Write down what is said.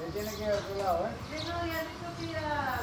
Se tiene que ir a otro lado, ¿eh? No dicho que.